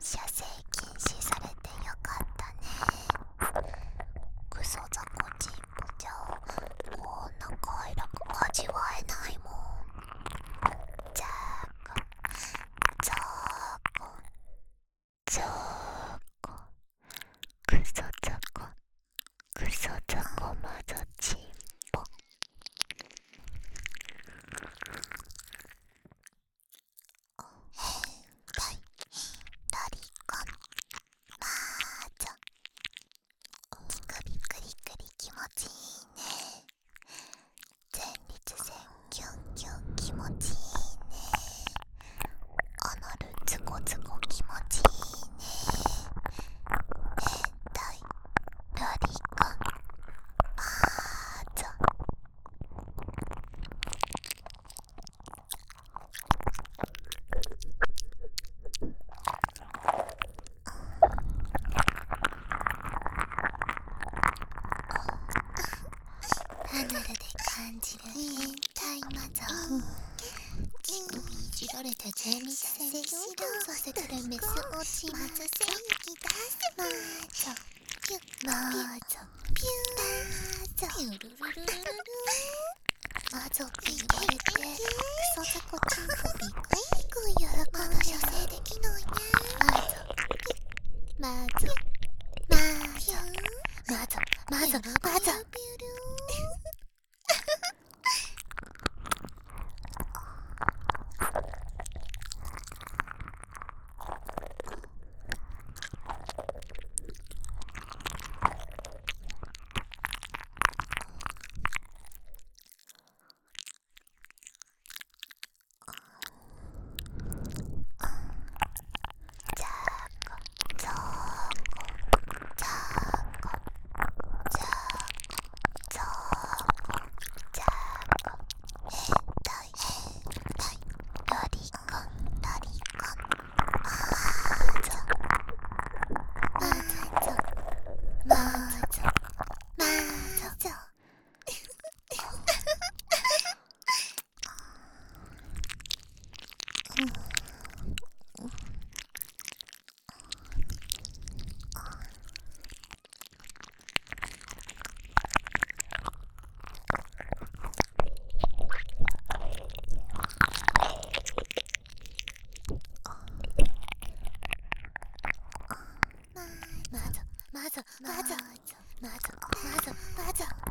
射精禁止さいまぞちっとみいじられて全身指導させてるんです落ちます正義出せまーぞピュッまーぞピューだーぞピュルルルルルルまぞって言われてクソザコチン。コびイくりくよまイ射精できないねまぞまぞまぞまぞまぞまぞまずまずまずまず